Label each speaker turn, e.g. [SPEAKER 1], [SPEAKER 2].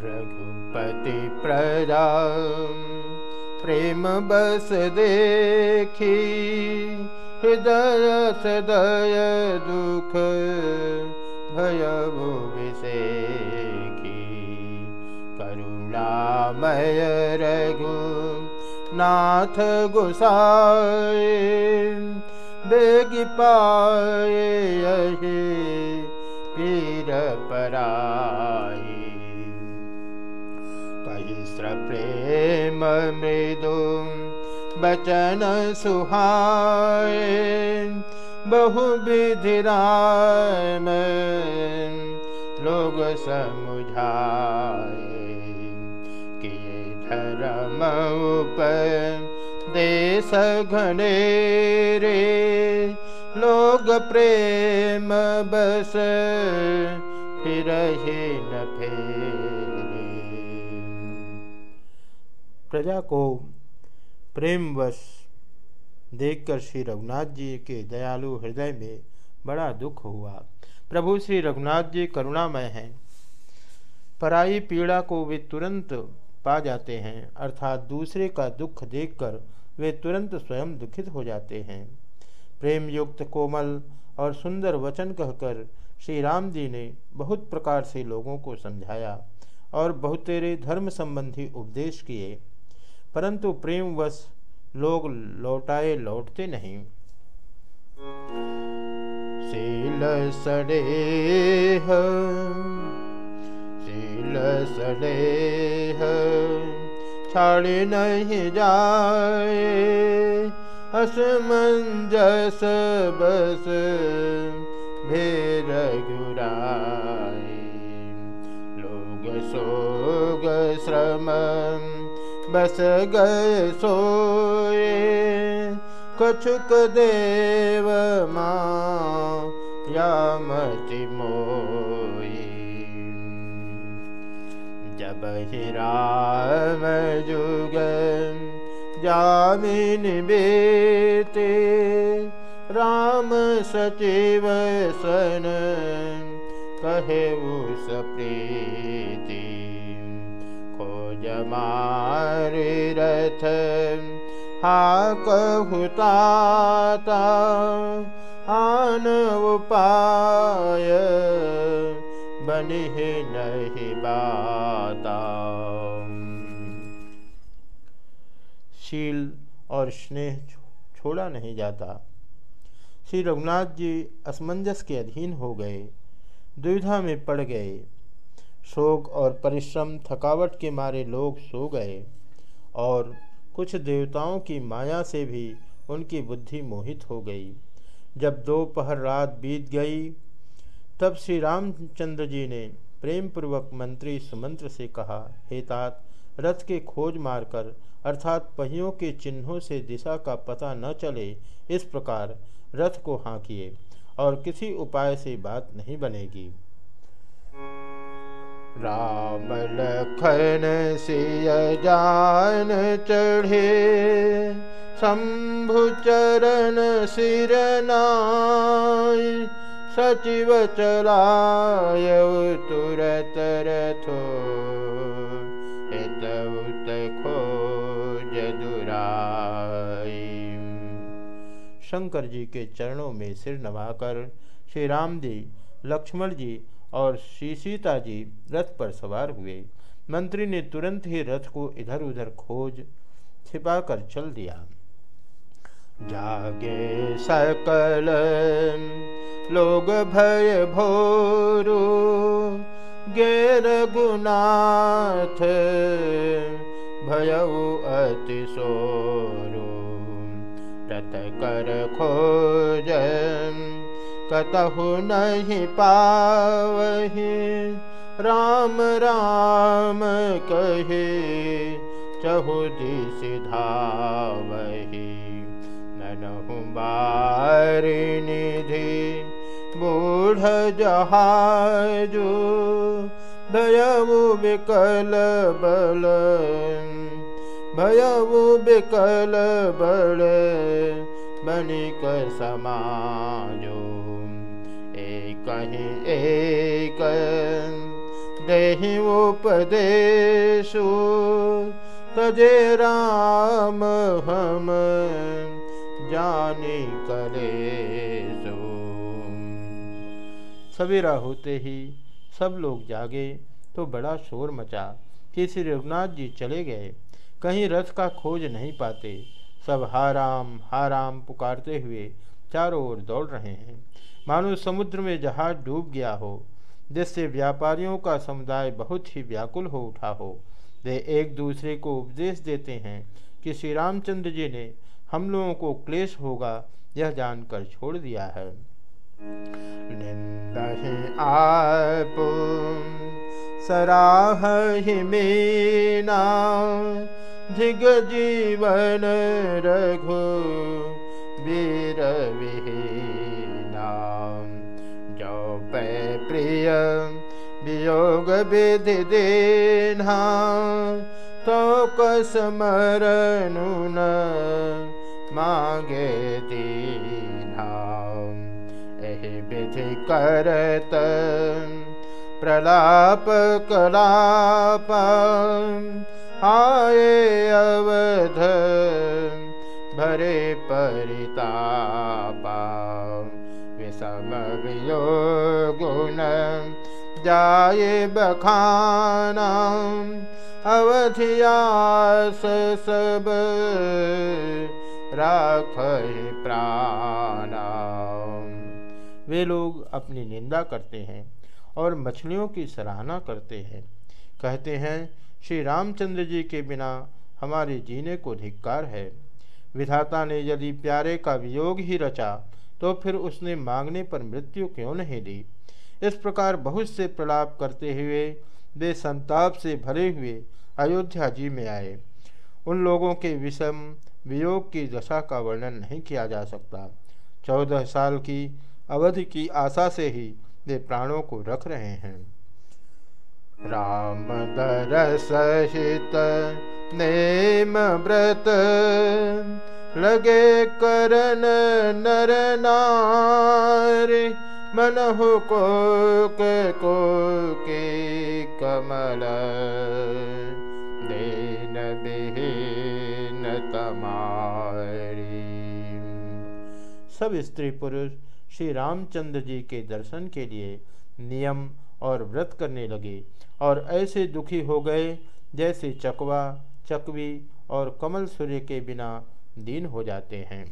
[SPEAKER 1] रघुपति प्रजा प्रेम बस देखी हृदय सदय दुख भय करुणामय रघु नाथ गुसाए बेग यही पीर कही प्रेम मृदु बचन सुहाए बहु विधि राम लोग समुझाए किए धर्म पर देश घने रे लोग प्रेम बस फिर न फेरे।
[SPEAKER 2] प्रजा को प्रेमवश देखकर श्री रघुनाथ जी के दयालु हृदय में बड़ा दुख हुआ। प्रभु श्री रघुनाथ जी करुणामय हैं। पराई पीड़ा को वे तुरंत पा जाते हैं, अर्थात दूसरे का दुख देखकर वे तुरंत स्वयं दुखित हो जाते हैं। प्रेम युक्त कोमल और सुंदर वचन कहकर श्री राम जी ने बहुत प्रकार से लोगों को समझाया और बहुतेरे धर्म संबंधी उपदेश किए। परंतु प्रेमवश लोग लौटाए लौटते नहीं।
[SPEAKER 1] शील सड़े शील सड़े छाड़े नहीं जाए असमंजस बस भेर गुराए लोग सोग श्रम बस गए सोए। कछुक देव माँ यामति मोई। जब ही राम जुग जामिन बेते राम सचिव सन कहे उस प्रीति खोज मारे रथ। हा कहुताता आन उपाय। बनि नहीं बाता।
[SPEAKER 2] शील और स्नेह छोड़ा नहीं जाता। श्री रघुनाथ जी असमंजस के अधीन हो गए। दुविधा में पड़ गए। शोक और परिश्रम, थकावट के मारे लोग सो गए और कुछ देवताओं की माया से भी उनकी बुद्धि मोहित हो गई। जब दोपहर रात बीत गई, तब श्री रामचंद्र जी ने प्रेम पूर्वक मंत्री सुमंत्र से कहा, हे तात, रथ के खोज मारकर, अर्थात पहियों के चिन्हों से दिशा का पता न चले, इस प्रकार रथ को हाँकिए और किसी उपाय से बात नहीं बनेगी।
[SPEAKER 1] राम लखन सिय जान चढ़े। शंभु चरण सिरनाय सचिव चलाय तुरत रथो। हितउत खोज दुराई।
[SPEAKER 2] शंकर जी के चरणों में सिर नवाकर श्री राम जी, लक्ष्मण जी और श्री सीता जी रथ पर सवार हुए। मंत्री ने तुरंत ही रथ को इधर उधर खोज, छिपाकर चल दिया।
[SPEAKER 1] जागे सकल, लोग भय भोरू, गेर गुनाथ भयउ अति सोरू। रत कर खोज कतहु नहीं पावही। राम राम कहे, चहु दिश धावही। ननहु बारी निधि, बूढ़ जहाजो। भयउ विकल बल भयउ विकल बल, बनिक समाजो। एक ही एक उपदेशु, तजे राम हम जानी करे
[SPEAKER 2] सवेरा होते ही सब लोग जागे तो बड़ा शोर मचा कि श्री रघुनाथ जी चले गए। कहीं रथ का खोज नहीं पाते। सब हाराम हाराम पुकारते हुए चारों ओर दौड़ रहे हैं। मानो समुद्र में जहाज़ डूब गया हो, जिससे व्यापारियों का समुदाय बहुत ही व्याकुल हो उठा हो। वे एक दूसरे को उपदेश देते हैं कि श्री रामचंद्र जी ने हम लोगों को क्लेश होगा, यह जानकर छोड़ दिया है।
[SPEAKER 1] सराह जीवन रघु। वीर विहीना जो पै प्रिय वियोग विधि देना तो कस मरनु न मांगे दीना। एहि विधि करत प्रलाप कलाप। आए अवध भरे परितापा। विषम वियोगुण जाए बखाना। अवधियास सब राख प्राणा।
[SPEAKER 2] वे लोग अपनी निंदा करते हैं और मछलियों की सराहना करते हैं। कहते हैं, श्री रामचंद्र जी के बिना हमारे जीने को धिक्कार है। विधाता ने यदि प्यारे का वियोग ही रचा तो फिर उसने मांगने पर मृत्यु क्यों नहीं दी? इस प्रकार बहुत से प्रलाप करते हुए, वे संताप से भरे हुए अयोध्या जी में आए। उन लोगों के विषम वियोग की दशा का वर्णन नहीं किया जा सकता। चौदह साल की अवधि की आशा से ही वे प्राणों को रख रहे हैं।
[SPEAKER 1] राम दर सहित नेम व्रत लगे करन नर मनहु को के को के कमल। देन बिहीन तमारी।
[SPEAKER 2] सब स्त्री पुरुष श्री रामचंद्र जी के दर्शन के लिए नियम और व्रत करने लगे और ऐसे दुखी हो गए जैसे चकवा चकवी और कमल सूर्य के बिना दीन हो जाते हैं।